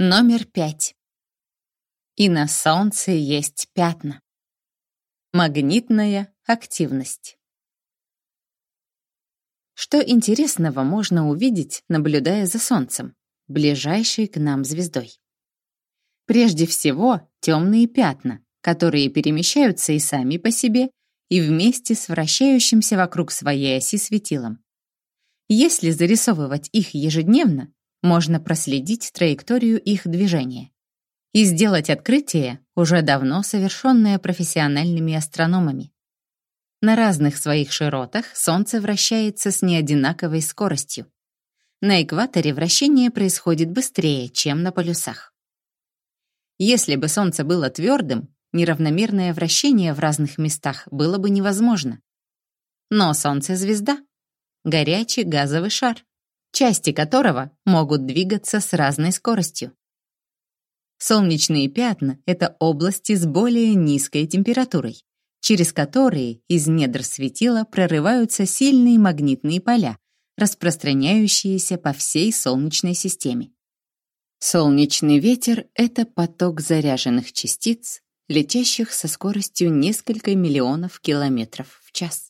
Номер пять. И на Солнце есть пятна. Магнитная активность. Что интересного можно увидеть, наблюдая за Солнцем, ближайшей к нам звездой? Прежде всего, темные пятна, которые перемещаются и сами по себе, и вместе с вращающимся вокруг своей оси светилом. Если зарисовывать их ежедневно, можно проследить траекторию их движения и сделать открытие, уже давно совершенное профессиональными астрономами. На разных своих широтах Солнце вращается с неодинаковой скоростью. На экваторе вращение происходит быстрее, чем на полюсах. Если бы Солнце было твердым, неравномерное вращение в разных местах было бы невозможно. Но Солнце — звезда, горячий газовый шар, части которого могут двигаться с разной скоростью. Солнечные пятна — это области с более низкой температурой, через которые из недр светила прорываются сильные магнитные поля, распространяющиеся по всей Солнечной системе. Солнечный ветер — это поток заряженных частиц, летящих со скоростью несколько миллионов километров в час.